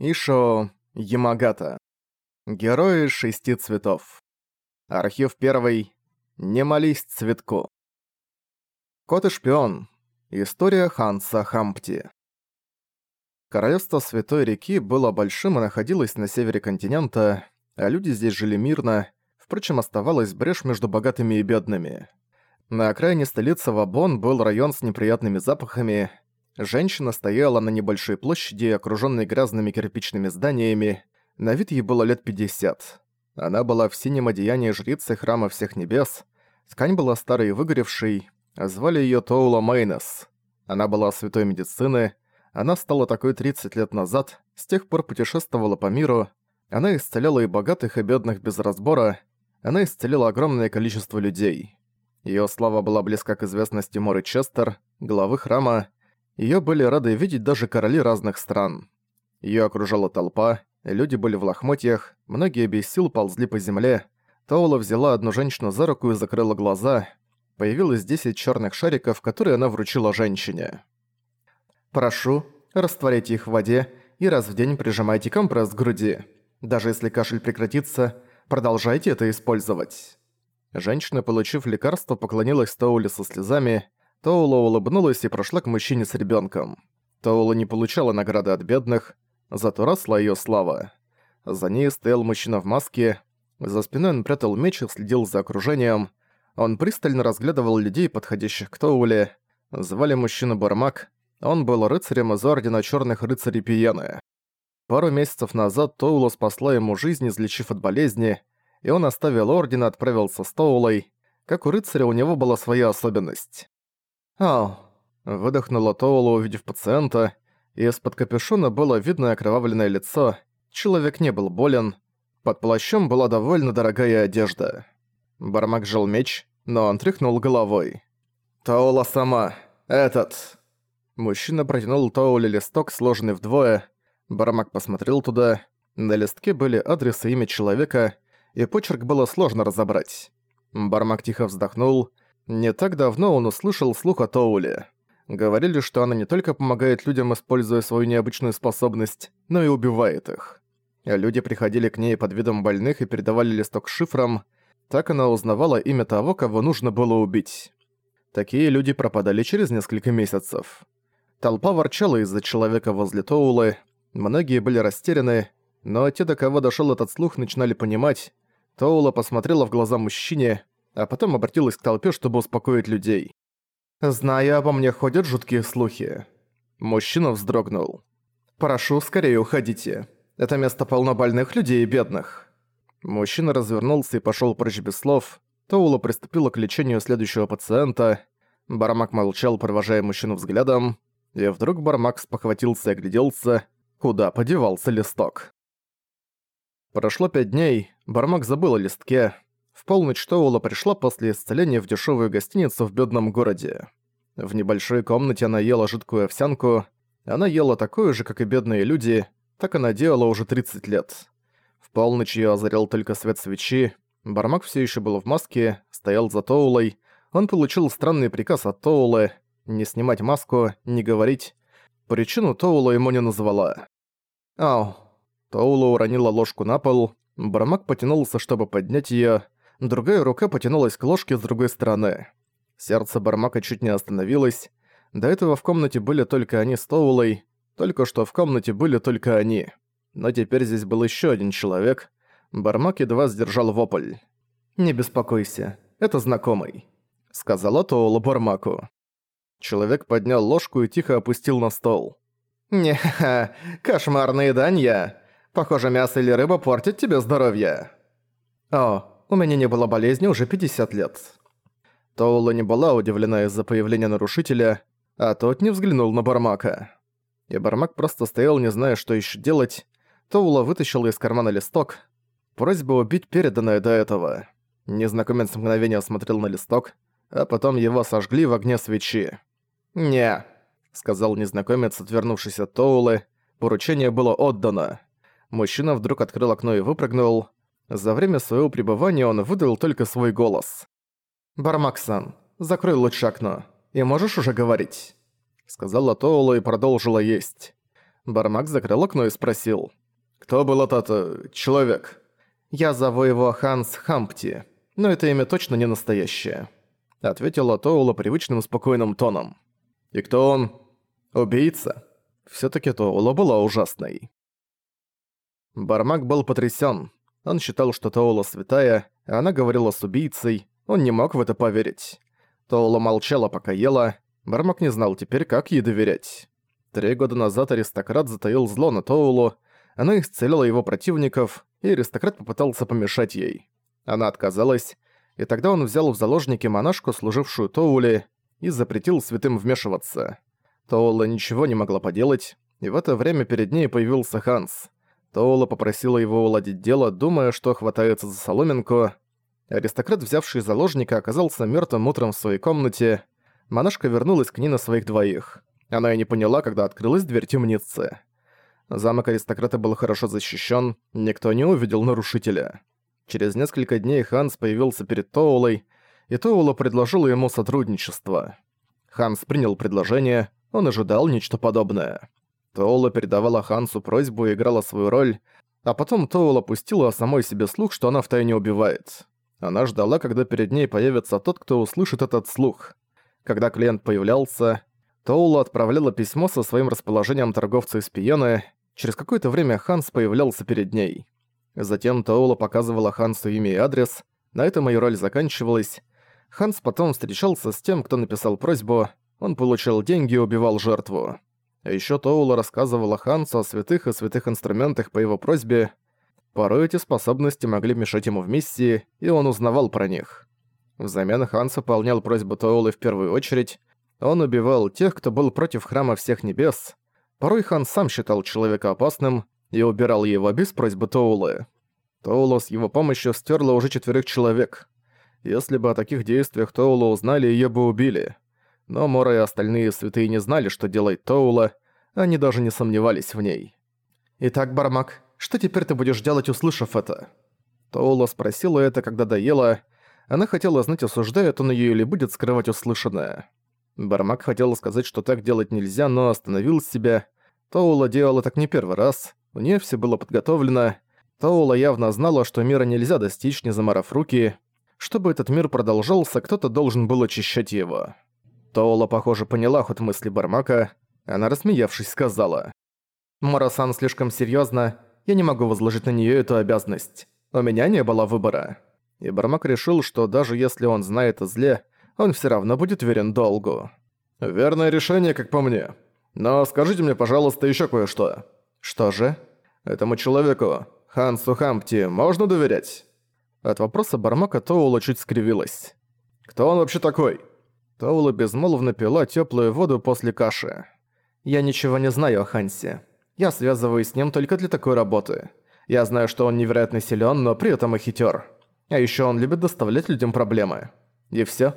Ишо Ямагата. Герои шести цветов. Архив первый. Не молись цветку. Кот и шпион. История Ханса Хампти. Королевство Святой реки было большим и находилось на севере континента, а люди здесь жили мирно, впрочем, оставалась брешь между богатыми и бедными. На окраине столицы Вабон был район с неприятными запахами. Женщина стояла на небольшой площади, окружённой грязными кирпичными зданиями. На вид ей было лет 50. Она была в синем одеянии жрицы Храма Всех Небес. Ткань была старой и выгоревшей. Звали её Тоула Мейнес. Она была святой медицины. Она стала такой 30 лет назад, с тех пор путешествовала по миру. Она исцеляла и богатых, и бедных без разбора. Она исцелила огромное количество людей. Её слава была близка к известности Моры Честер, главы храма. Её были рады видеть даже короли разных стран. Её окружала толпа, люди были в лохмотьях, многие без сил ползли по земле. Таула взяла одну женщину за руку и закрыла глаза. Появилось 10 чёрных шариков, которые она вручила женщине. «Прошу, растворите их в воде и раз в день прижимайте компресс к груди. Даже если кашель прекратится, продолжайте это использовать». Женщина, получив лекарство, поклонилась Тоуле со слезами. Тоула улыбнулась и прошла к мужчине с ребенком. Тоула не получала награды от бедных, зато росла ее слава. За ней стоял мужчина в маске. За спиной он прятал меч и следил за окружением. Он пристально разглядывал людей, подходящих к Тоуле. Звали мужчину Бармак. Он был рыцарем из Ордена Черных Рыцарей Пиены. Пару месяцев назад Тоула спасла ему жизнь, излечив от болезни, и он оставил орден и отправился с Тоулой. Как у рыцаря у него была своя особенность. «Ау!» – выдохнула Тоула, увидев пациента, и из-под капюшона было видно окровавленное лицо. Человек не был болен. Под плащом была довольно дорогая одежда. Бармак жал меч, но он тряхнул головой. «Таула сама! Этот!» Мужчина протянул Тоуле листок, сложенный вдвое. Бармак посмотрел туда. На листке были адрес и имя человека – и почерк было сложно разобрать. Бармак тихо вздохнул. Не так давно он услышал слух о Тоуле. Говорили, что она не только помогает людям, используя свою необычную способность, но и убивает их. Люди приходили к ней под видом больных и передавали листок шифром. Так она узнавала имя того, кого нужно было убить. Такие люди пропадали через несколько месяцев. Толпа ворчала из-за человека возле Тоулы, многие были растеряны, но те, до кого дошёл этот слух, начинали понимать, Тоула посмотрела в глаза мужчине, а потом обратилась к толпе, чтобы успокоить людей. «Зная обо мне ходят жуткие слухи». Мужчина вздрогнул. «Прошу, скорее уходите. Это место полно больных людей и бедных». Мужчина развернулся и пошёл прочь без слов. Тоула приступила к лечению следующего пациента. Бармак молчал, провожая мужчину взглядом. И вдруг Бармак спохватился и огляделся, куда подевался листок. Прошло пять дней, Бармак забыл о листке. В полночь Тоула пришла после исцеления в дешевую гостиницу в бедном городе. В небольшой комнате она ела жидкую овсянку. Она ела такую же, как и бедные люди, так она делала уже 30 лет. В полночь её озарял только свет свечи. Бармак все еще был в маске, стоял за Тоулой. Он получил странный приказ от Тоулы не снимать маску, не говорить. Причину Тоула ему не назвала. «Ау, Тоула уронила ложку на пол, Бармак потянулся, чтобы поднять её, другая рука потянулась к ложке с другой стороны. Сердце Бармака чуть не остановилось. До этого в комнате были только они с Тоулой, только что в комнате были только они. Но теперь здесь был ещё один человек. Бармак едва сдержал вопль. «Не беспокойся, это знакомый», — сказала Тоула Бармаку. Человек поднял ложку и тихо опустил на стол. не кошмарные данья. Похоже, мясо или рыба портят тебе здоровье. О, у меня не было болезни уже 50 лет. Тоула не была удивлена из-за появления нарушителя, а тот не взглянул на Бармака. И Бармак просто стоял, не зная, что еще делать. Тоула вытащила из кармана листок. Просьба убить переданная до этого. Незнакомец мгновение осмотрел на листок, а потом его сожгли в огне свечи. «Не», — сказал незнакомец, отвернувшись от Тоулы, поручение было отдано. Мужчина вдруг открыл окно и выпрыгнул. За время своего пребывания он выдал только свой голос. «Бармаксан, закрой лучше окно, и можешь уже говорить», — сказала Тоула и продолжила есть. Бармак закрыл окно и спросил. «Кто был этот... Э, человек?» «Я зову его Ханс Хампти, но это имя точно не настоящее», — ответила Тоула привычным спокойным тоном. «И кто он?» «Убийца». Всё-таки Тоула была ужасной. Бармак был потрясён. Он считал, что Тоула святая, а она говорила с убийцей. Он не мог в это поверить. Тоула молчала, пока ела. Бармак не знал теперь, как ей доверять. Три года назад аристократ затаил зло на Тоулу, она исцелила его противников, и аристократ попытался помешать ей. Она отказалась, и тогда он взял в заложники монашку, служившую Тоуле, и запретил святым вмешиваться. Тоула ничего не могла поделать, и в это время перед ней появился Ханс. Тоула попросила его уладить дело, думая, что хватается за соломинку. Аристократ, взявший заложника, оказался мертвым утром в своей комнате. Монашка вернулась к ней на своих двоих. Она и не поняла, когда открылась дверь темницы. Замок аристократа был хорошо защищен, никто не увидел нарушителя. Через несколько дней Ханс появился перед Тоулой, и Тоула предложила ему сотрудничество. Ханс принял предложение, он ожидал нечто подобное. Тоула передавала Хансу просьбу и играла свою роль, а потом Тоула пустила о самой себе слух, что она втайне убивает. Она ждала, когда перед ней появится тот, кто услышит этот слух. Когда клиент появлялся, Тоула отправляла письмо со своим расположением торговца из Пиены. Через какое-то время Ханс появлялся перед ней. Затем Тоула показывала Хансу имя и адрес. На этом ее роль заканчивалась. Ханс потом встречался с тем, кто написал просьбу. Он получил деньги и убивал жертву. А ещё Тоула рассказывала Хансу о святых и святых инструментах по его просьбе. Порой эти способности могли мешать ему в миссии, и он узнавал про них. Взамен Ханс выполнял просьбу Тоулы в первую очередь, он убивал тех, кто был против Храма Всех Небес. Порой хан сам считал человека опасным и убирал его без просьбы Тоулы. Тоула с его помощью стерла уже четверых человек. Если бы о таких действиях Тоула узнали, ее бы убили. Но Мора и остальные святые не знали, что делает Тоула, они даже не сомневались в ней. «Итак, Бармак, что теперь ты будешь делать, услышав это?» Тоула спросила это, когда доела. Она хотела знать, осуждает он её или будет скрывать услышанное. Бармак хотел сказать, что так делать нельзя, но остановил себя. Тоула делала так не первый раз, у нее все было подготовлено. Тоула явно знала, что мира нельзя достичь, не заморав руки. Чтобы этот мир продолжался, кто-то должен был очищать его. Тоула, похоже, поняла ход мысли Бармака. Она, рассмеявшись, сказала. «Морасан слишком серьезно, я не могу возложить на нее эту обязанность. У меня не было выбора». И Бармак решил, что даже если он знает о зле, он все равно будет верен долгу. Верное решение, как по мне. Но скажите мне, пожалуйста, еще кое-что. Что же? Этому человеку, Хансу Хампти, можно доверять? От вопроса Бармака Тоула чуть скривилась. Кто он вообще такой? Тоула безмолвно пила теплую воду после каши. Я ничего не знаю о Хансе. Я связываюсь с ним только для такой работы. Я знаю, что он невероятно силен, но при этом и хитер. А еще он любит доставлять людям проблемы. И все.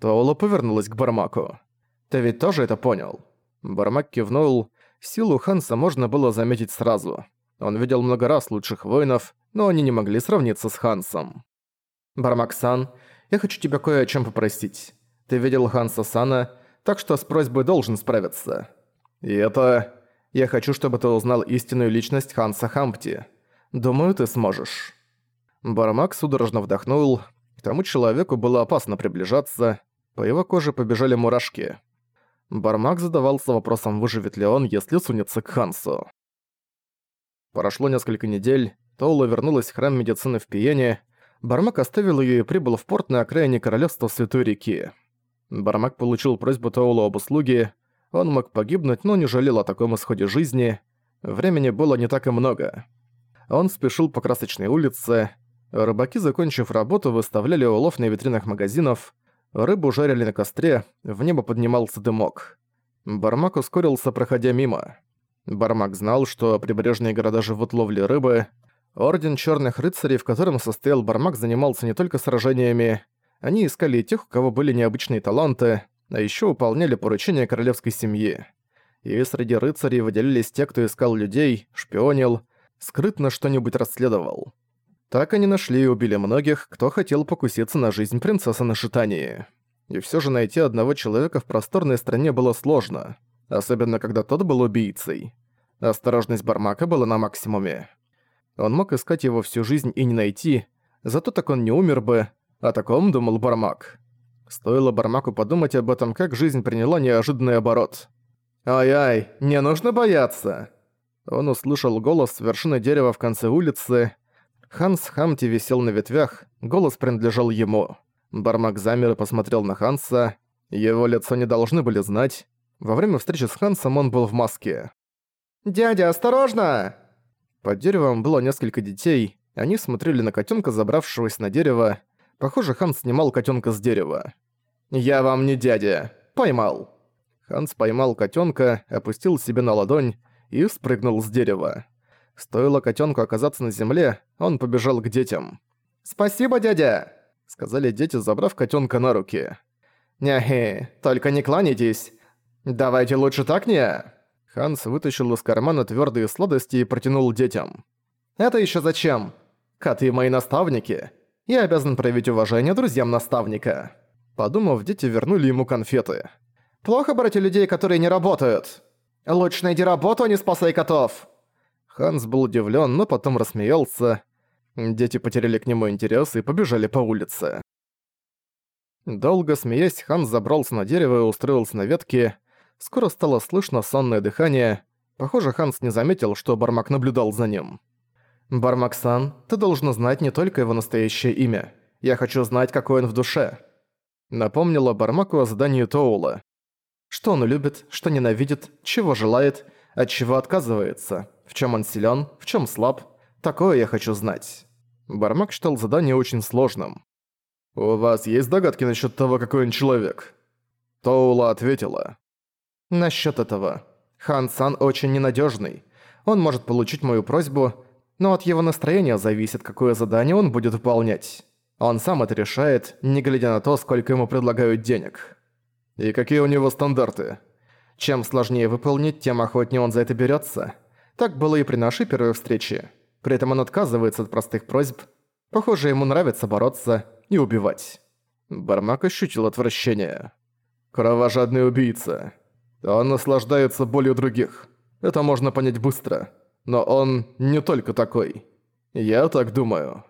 Тоула повернулась к Бармаку. «Ты ведь тоже это понял?» Бармак кивнул. Силу Ханса можно было заметить сразу. Он видел много раз лучших воинов, но они не могли сравниться с Хансом. «Бармак-сан, я хочу тебя кое о чем попросить. Ты видел Ханса Сана, так что с просьбой должен справиться. И это... Я хочу, чтобы ты узнал истинную личность Ханса Хампти. Думаю, ты сможешь». Бармак судорожно вдохнул. К тому человеку было опасно приближаться. По его коже побежали мурашки. Бармак задавался вопросом, выживет ли он, если сунется к Хансу. Прошло несколько недель, Тоула вернулась в храм медицины в Пиене, Бармак оставил ее и прибыл в порт на окраине королевства Святой реки. Бармак получил просьбу Тоула об услуге, он мог погибнуть, но не жалел о таком исходе жизни, времени было не так и много. Он спешил по красочной улице, рыбаки, закончив работу, выставляли улов на витринах магазинов, Рыбу жарили на костре, в небо поднимался дымок. Бармак ускорился, проходя мимо. Бармак знал, что прибрежные города живут ловлей рыбы. Орден Черных Рыцарей, в котором состоял Бармак, занимался не только сражениями. Они искали тех, у кого были необычные таланты, а еще выполняли поручения королевской семьи. И среди рыцарей выделились те, кто искал людей, шпионил, скрытно что-нибудь расследовал. Так они нашли и убили многих, кто хотел покуситься на жизнь принцессы на Шитании. И всё же найти одного человека в просторной стране было сложно, особенно когда тот был убийцей. Осторожность Бармака была на максимуме. Он мог искать его всю жизнь и не найти, зато так он не умер бы, о таком думал Бармак. Стоило Бармаку подумать об этом, как жизнь приняла неожиданный оборот. «Ай-ай, не нужно бояться!» Он услышал голос с вершины дерева в конце улицы. Ханс Хамти висел на ветвях, голос принадлежал ему. Бармак замер и посмотрел на Ханса. Его лицо не должны были знать. Во время встречи с Хансом он был в маске. «Дядя, осторожно!» Под деревом было несколько детей. Они смотрели на котенка, забравшегося на дерево. Похоже, Ханс снимал котенка с дерева. «Я вам не дядя. Поймал». Ханс поймал котенка, опустил себе на ладонь и спрыгнул с дерева. Стоило котенку оказаться на земле, он побежал к детям. «Спасибо, дядя!» — сказали дети, забрав котенка на руки. «Няхи, только не кланяйтесь. Давайте лучше так не...» Ханс вытащил из кармана твердые сладости и протянул детям. «Это еще зачем? Коты мои наставники. Я обязан проявить уважение друзьям наставника». Подумав, дети вернули ему конфеты. «Плохо брать у людей, которые не работают. Лучше найди работу, а не спасай котов». Ханс был удивлен, но потом рассмеялся. Дети потеряли к нему интерес и побежали по улице. Долго смеясь, Ханс забрался на дерево и устроился на ветке. Скоро стало слышно сонное дыхание. Похоже, Ханс не заметил, что Бармак наблюдал за ним. «Бармак-сан, ты должен знать не только его настоящее имя. Я хочу знать, какой он в душе». Напомнила Бармаку о задании Тоула. Что он любит, что ненавидит, чего желает, от чего отказывается, в чем он силен, в чем слаб. Такое я хочу знать. Бармак считал задание очень сложным. «У вас есть догадки насчет того, какой он человек?» Тоула ответила. Насчет этого. Хан-сан очень ненадежный. Он может получить мою просьбу, но от его настроения зависит, какое задание он будет выполнять. Он сам это решает, не глядя на то, сколько ему предлагают денег. И какие у него стандарты? Чем сложнее выполнить, тем охотнее он за это берется. Так было и при нашей первой встрече. При этом он отказывается от простых просьб. Похоже, ему нравится бороться и убивать. Бармак ощутил отвращение. «Кровожадный убийца. Он наслаждается болью других. Это можно понять быстро. Но он не только такой. Я так думаю.